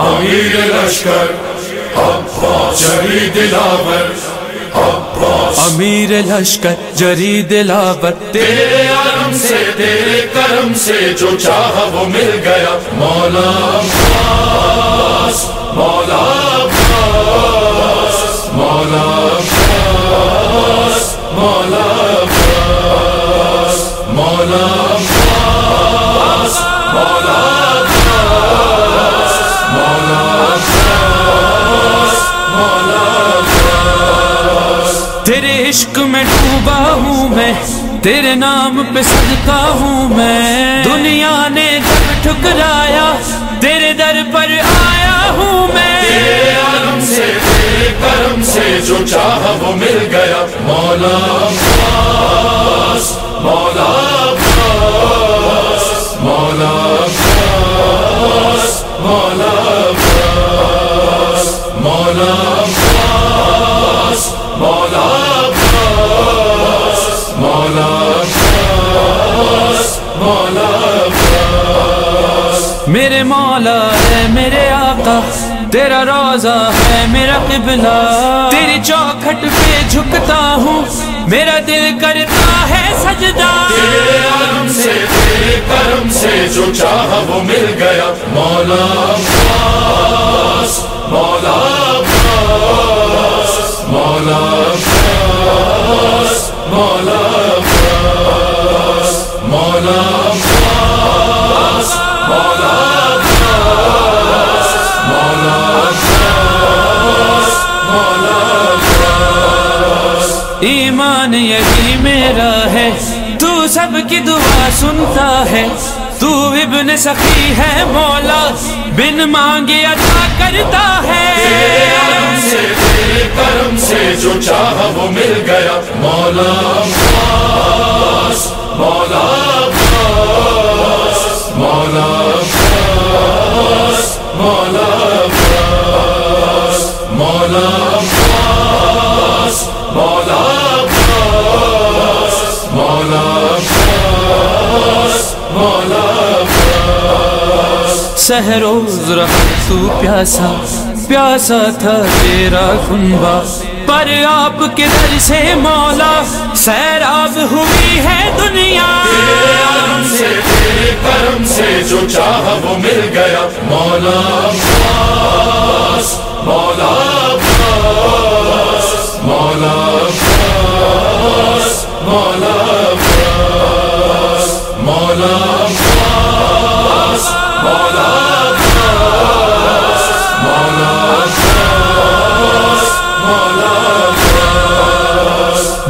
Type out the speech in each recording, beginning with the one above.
امیر لشکر عباس جری دلاور عباس امیر لشکر جری دلاور تیرے عالم سے، تیرے کرم سے جو چاہا وہ مل گیا۔ مولا عباس مولا عباس مولا عباس مولا عباس مولا عباس، مولا عشق میں ڈوبا ہوں میں، تیرے نام پہ صدقہ ہوں میں۔ دنیا نے جب ٹھکرایا، تیرے در پر آیا ہوں میں۔ تیرے عالم سے، تیرے کرم سے جو چاہا وہ مل گیا۔ مولا مولا میرے مولا ہے، میرے آقا، تیرا روزہ ہے، میرا قبلہ۔ تیری چوکھٹ پہ جھکتا ہوں، میرا دل کرتا ہے سجدہ۔ تیرے عالم سے، تیرے کرم سے جو چاہا وہ مل گیا۔ مولا عباس مولا ایمان یہی میرا ہے۔ تو سب کی دعا سنتا ہے۔ تو ابن سخی ہے مولا۔ بن مانگے عطا کرتا تیرے عالم ہے سے کرم سے جو چاہا وہ مل گیا۔ مولا عباس مولا عباس مولا عباس، مولا سہروز رہا تو پیاسا پیاسا تھا تیرا کنبا پر آپ کے در سے مولا سیراب ہوئی ہے دنیا۔ تیرے عالم سے، تیرے کرم سے جو چاہا وہ مل گیا۔ مولا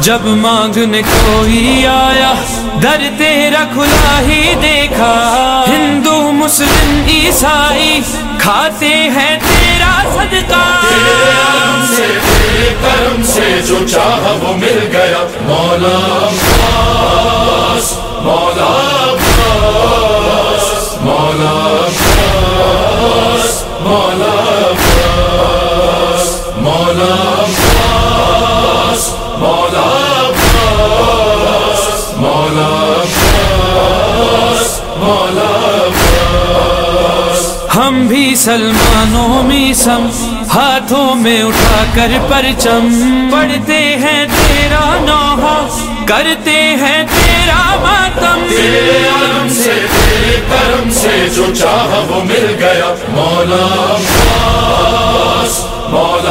جب مانگنے کوئی آیا، در تیرا کھلا ہی دیکھا۔ ہندو، مسلم، عیسائی کھاتے ہیں تیرا صدقہ۔ تیرے کرم سے جو چاہا وہ مل گیا۔ مولا مولا ہم بھی سلمانوں میں سم، ہاتھوں میں اٹھا کر پرچم۔ پڑھتے ہیں تیرا نوحہ، کرتے ہیں تیرا ماتم۔ تیرے عالم سے، تیرے کرم سے جو چاہا وہ مل گیا۔ مولا عباس مولا